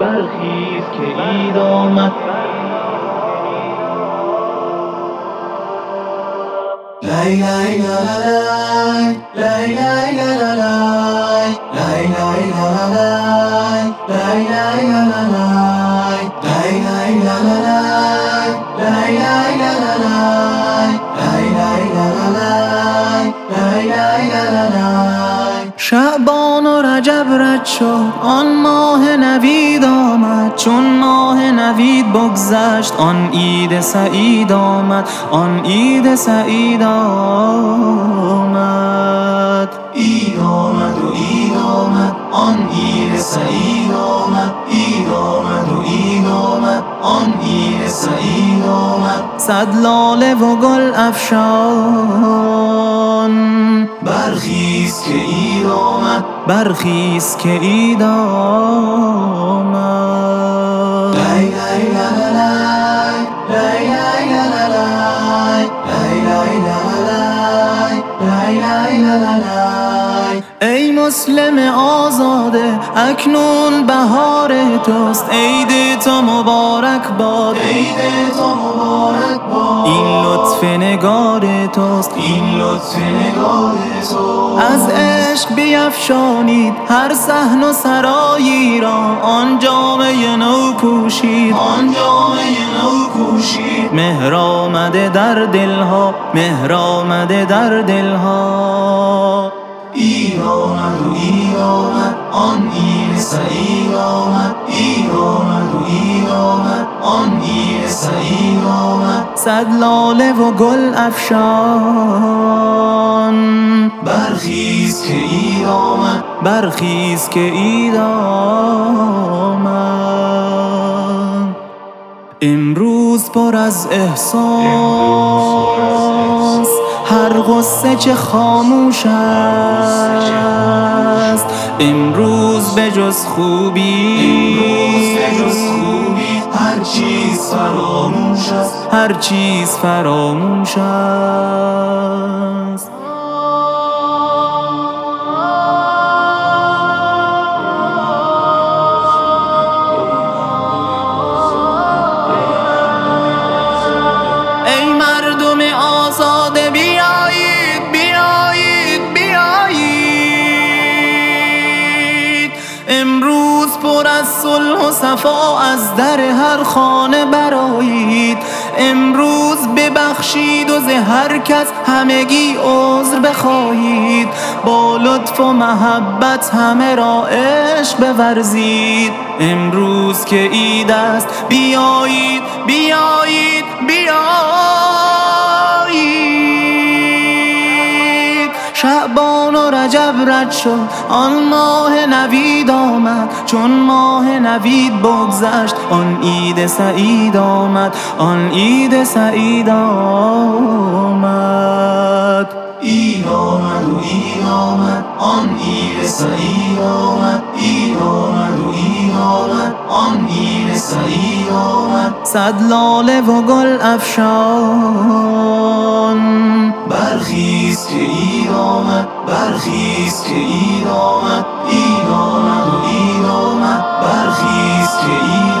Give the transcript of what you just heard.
برخیز که اید آمد. لای لای لا لای لای لای لا لای لای لای لا لای لای لای لا لای لای لای لا لای لای لای لا لای رجب رد شد آن ماه نوید آمد چون ماه نوید بگذشت آن عید سعید آمد آن عید سعید آمد. اید آمد و اید آمد آن عید سعید آمد اید آمد و اید آمد آن عید سعید آمد. صد لاله و گل افشان. برخیز که اید آمد. برخیز که لای لای. ای مسلم آزاده اکنون بهار توست. عید تو مبارک باد. عید تو مبارک باد. این لطف نگار توست. این لطف نگار توست. از عشق بیفشانید. هر صحن و سرایی را آن جامعه نو پوشید آن جامعه نو پوشید مهر آمده در دلها مهر آمده در دلها. اید آمد و آمد آن عید سعید آمد. اید آمد و آمد آن سعید آمد صد لاله و گل افشان. برخیز که اید آمد. برخیز که عید آمد. امروز پر از احساس. هر غصه چه خاموش است. امروز به جز خوبی. هر چیز فراموش است هر چیز فراموش است. پر از صلح و صفا از در هر خانه برایید امروز ببخشید و ز هر کس همگی عذر بخواهید. با لطف و محبت همه را عشق بورزید. امروز که عید است بیایید بیایید بیایید. شعبان و رجب رد شد. آن ماه نوید آمد. چون ماه نوید بگذشت آن عید سعید آمد. آن عید سعید آمد. اید آمد و اید آمد. آن عید سعید آمد. اید آمد و اید آمد. آن عید سعید آمد. صد لاله و گل افشان. برخیز که برخیز که اید آمد اید آمد و اید آمد. برخیز که اید